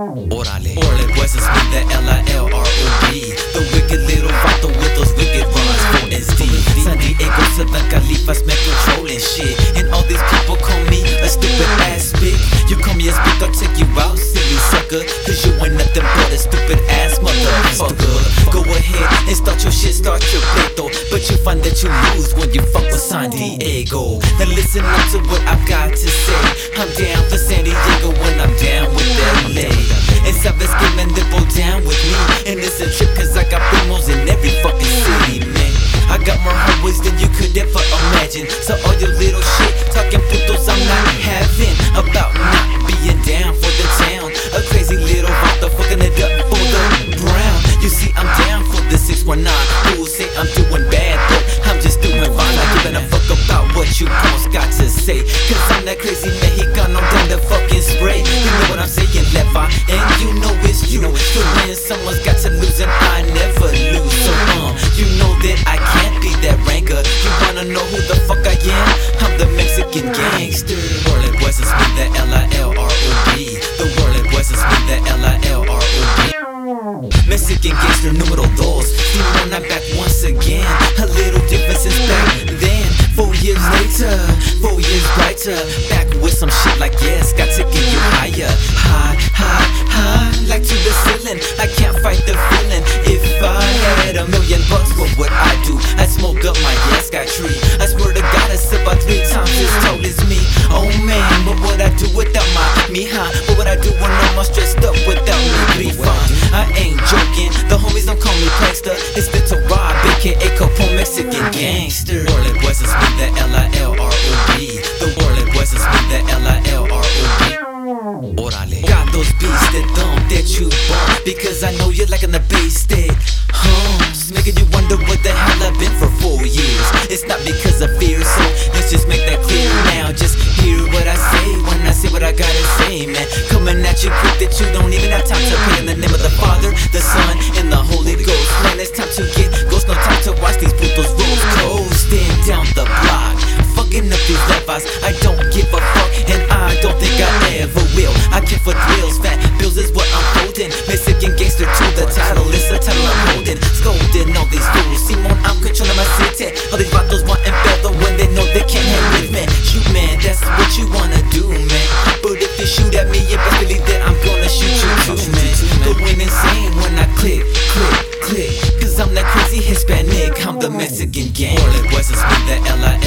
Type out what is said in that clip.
Órale. Orale, pues it's me, the L-I-L-R-O-B. The wicked little vato with those wicked rhymes for SD. San Diego, Southern Califas, man, controlling shit. And all these people call me a stupid ass bitch. You call me a speak, I'll take you out, silly sucker. Cause you ain't nothing but a stupid ass motherfucker. Go ahead and start your shit, start your pleito. But you find that you lose when you fuck with San Diego. Now listen up to what I've got to say. I'm down imagine. So all your little shit talking putos I'm not having about not being down for the town. A crazy little vato fucking it up for the brown. You see, I'm down for the 619. Fools say I'm doing bad, but I'm just doing fine. Not giving a fuck about what you boss got to say. Cause I'm that crazy Mexicano down the fucking spray. You know what I'm saying, Levi? And you know it's true. So when someone's got to lose, and I never lose. So, um, you know that I can't be that ranker. You wanna know who the Mexican gangster. Orland West is me, the L-I-L-R-O-B. The Orland West is me, the L-I-L-R-O-B. Mexican gangster numero dos. Simona back once again. A little different since back then. Four years later, four years brighter. Back with some shit like yes, got taking you higher. Aka Capone Mexican gangster. Orland is me, the L-I-L-R-O-B. The Orland is me, the L-I-L-R-O-B. Orale. Got those beats that thump that you bump Because I know you're liking the bass I don't give a fuck, and I don't think I ever will. I care for thrills, fat bills is what I'm holding. Mexican gangster to the title, it's the title I'm holding. Scolding all these fools, Simon, I'm controlling my city. All these vatos wanting better when they know they can't hang with me. You man, that's what you wanna do, man. But if you shoot at me, you best believe that I'm gonna shoot you too, man. Going insane when I click, click, click. Cause I'm that crazy Hispanic, I'm the Mexican gang. All it was it's me, the L.I.